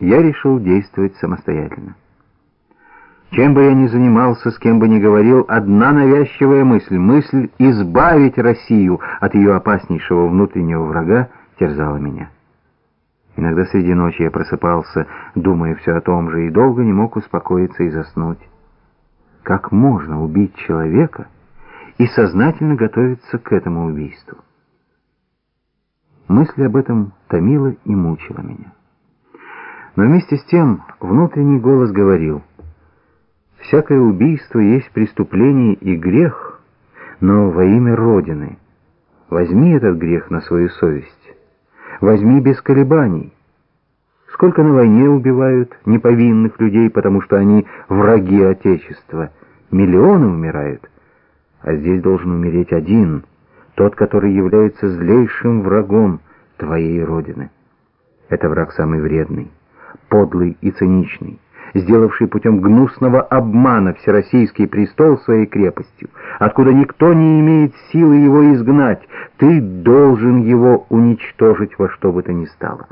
я решил действовать самостоятельно. Чем бы я ни занимался, с кем бы ни говорил, одна навязчивая мысль, мысль избавить Россию от ее опаснейшего внутреннего врага, терзала меня. Иногда среди ночи я просыпался, думая все о том же, и долго не мог успокоиться и заснуть. Как можно убить человека и сознательно готовиться к этому убийству? Мысль об этом томила и мучила меня. Но вместе с тем внутренний голос говорил, «Всякое убийство есть преступление и грех, но во имя Родины. Возьми этот грех на свою совесть, возьми без колебаний. Сколько на войне убивают неповинных людей, потому что они враги Отечества, миллионы умирают, а здесь должен умереть один, тот, который является злейшим врагом твоей Родины. Это враг самый вредный подлый и циничный, сделавший путем гнусного обмана всероссийский престол своей крепостью, откуда никто не имеет силы его изгнать, ты должен его уничтожить во что бы то ни стало.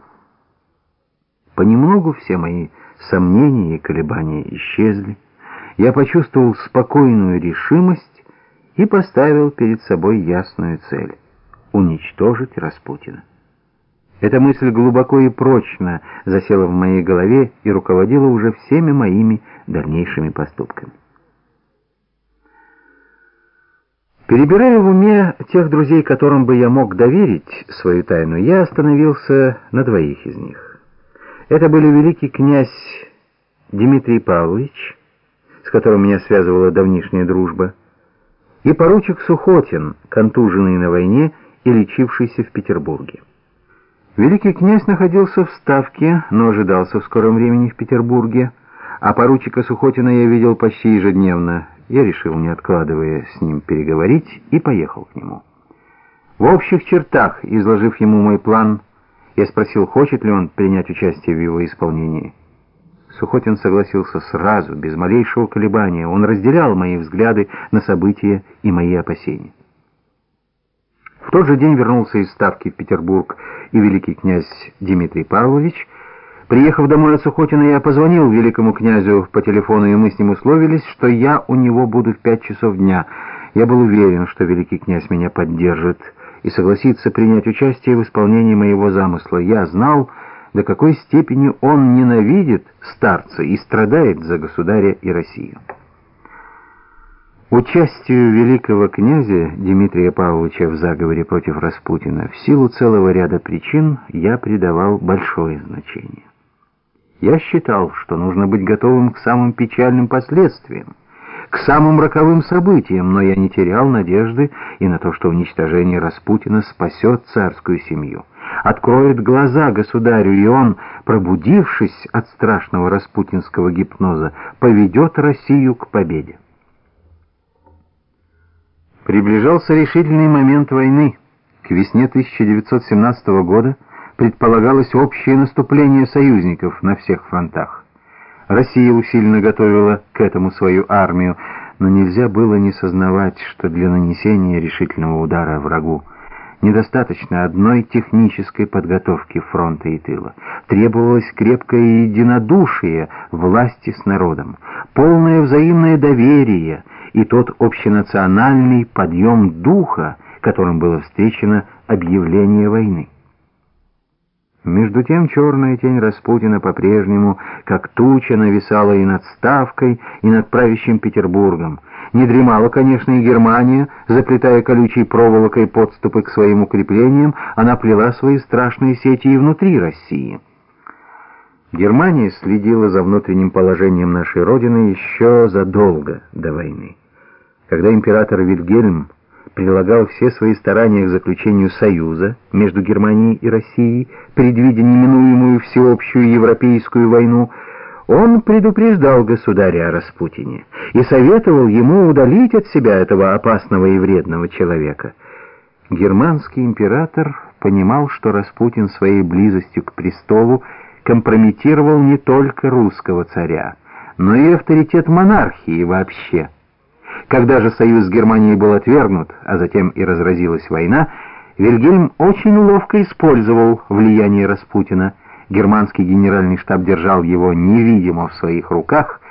Понемногу все мои сомнения и колебания исчезли, я почувствовал спокойную решимость и поставил перед собой ясную цель — уничтожить Распутина. Эта мысль глубоко и прочно засела в моей голове и руководила уже всеми моими дальнейшими поступками. Перебирая в уме тех друзей, которым бы я мог доверить свою тайну, я остановился на двоих из них. Это были великий князь Дмитрий Павлович, с которым меня связывала давнишняя дружба, и поручик Сухотин, контуженный на войне и лечившийся в Петербурге. Великий князь находился в Ставке, но ожидался в скором времени в Петербурге, а поручика Сухотина я видел почти ежедневно. Я решил, не откладывая с ним переговорить, и поехал к нему. В общих чертах, изложив ему мой план, я спросил, хочет ли он принять участие в его исполнении. Сухотин согласился сразу, без малейшего колебания. Он разделял мои взгляды на события и мои опасения. В тот же день вернулся из Ставки в Петербург и великий князь Дмитрий Павлович. Приехав домой от Сухотина, я позвонил великому князю по телефону, и мы с ним условились, что я у него буду в пять часов дня. Я был уверен, что великий князь меня поддержит и согласится принять участие в исполнении моего замысла. Я знал, до какой степени он ненавидит старца и страдает за государя и Россию. Участию великого князя Дмитрия Павловича в заговоре против Распутина в силу целого ряда причин я придавал большое значение. Я считал, что нужно быть готовым к самым печальным последствиям, к самым роковым событиям, но я не терял надежды и на то, что уничтожение Распутина спасет царскую семью, откроет глаза государю, и он, пробудившись от страшного распутинского гипноза, поведет Россию к победе. Приближался решительный момент войны. К весне 1917 года предполагалось общее наступление союзников на всех фронтах. Россия усиленно готовила к этому свою армию, но нельзя было не сознавать, что для нанесения решительного удара врагу недостаточно одной технической подготовки фронта и тыла. Требовалось крепкое единодушие власти с народом, полное взаимное доверие — и тот общенациональный подъем духа, которым было встречено объявление войны. Между тем черная тень Распутина по-прежнему, как туча, нависала и над Ставкой, и над правящим Петербургом. Не дремала, конечно, и Германия, заплетая колючей проволокой подступы к своим укреплениям, она плела свои страшные сети и внутри России. Германия следила за внутренним положением нашей Родины еще задолго до войны. Когда император Вильгельм прилагал все свои старания к заключению союза между Германией и Россией, предвидя неминуемую всеобщую европейскую войну, он предупреждал государя о Распутине и советовал ему удалить от себя этого опасного и вредного человека. Германский император понимал, что Распутин своей близостью к престолу компрометировал не только русского царя, но и авторитет монархии вообще. Когда же союз с Германией был отвергнут, а затем и разразилась война, Вильгельм очень ловко использовал влияние Распутина, Германский генеральный штаб держал его невидимо в своих руках,